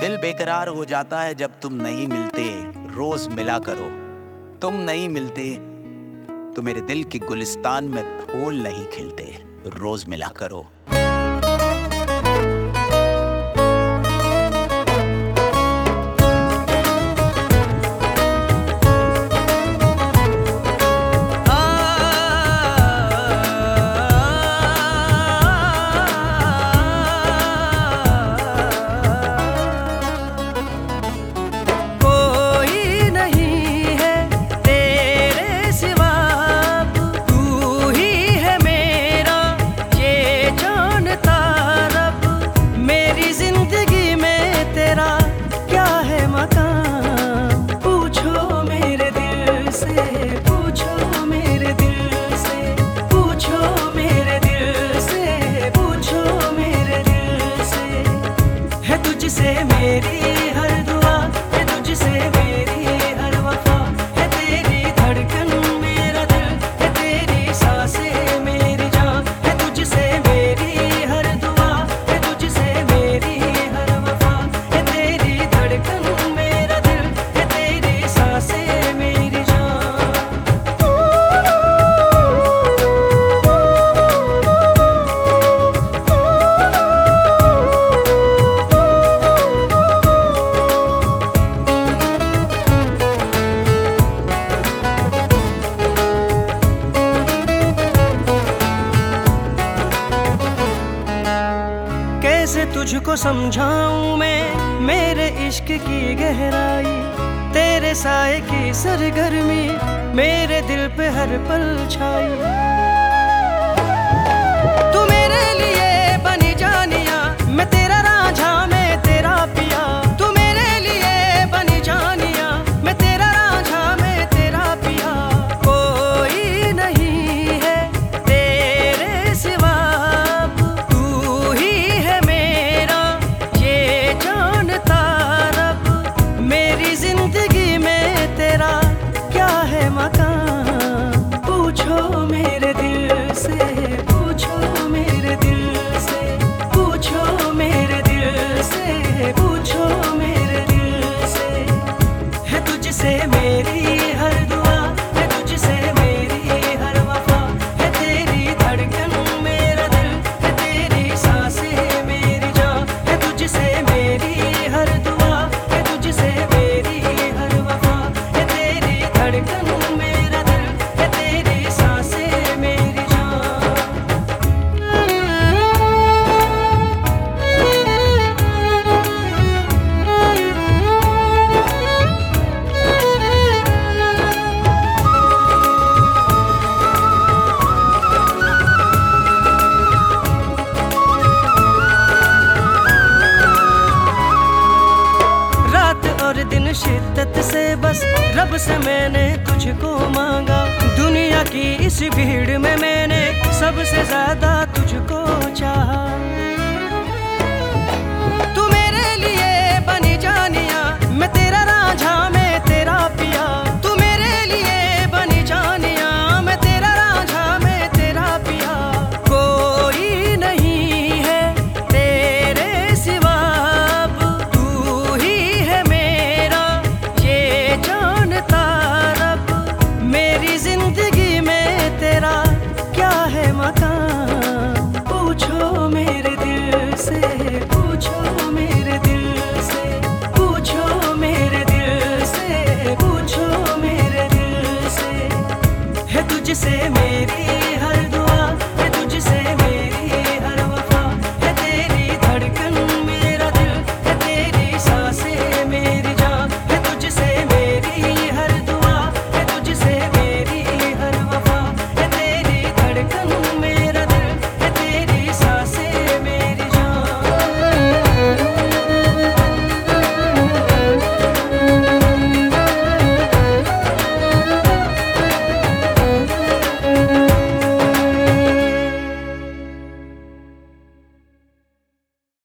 दिल बेकरार हो जाता है जब तुम नहीं मिलते, रोज मिला करो। तुम नहीं मिलते तो मेरे दिल के गुलिस्तान में फूल नहीं खिलते, रोज मिला करो। तेरा तुझको समझाऊं मैं मेरे इश्क की गहराई, तेरे साय की सरगर्मी, मेरे दिल पे हर पल छाई। हर दिन शिद्दत से बस रब से मैंने तुझको मांगा। दुनिया की इस भीड़ में मैंने सबसे ज़्यादा तुझको चाहा। तेरी हर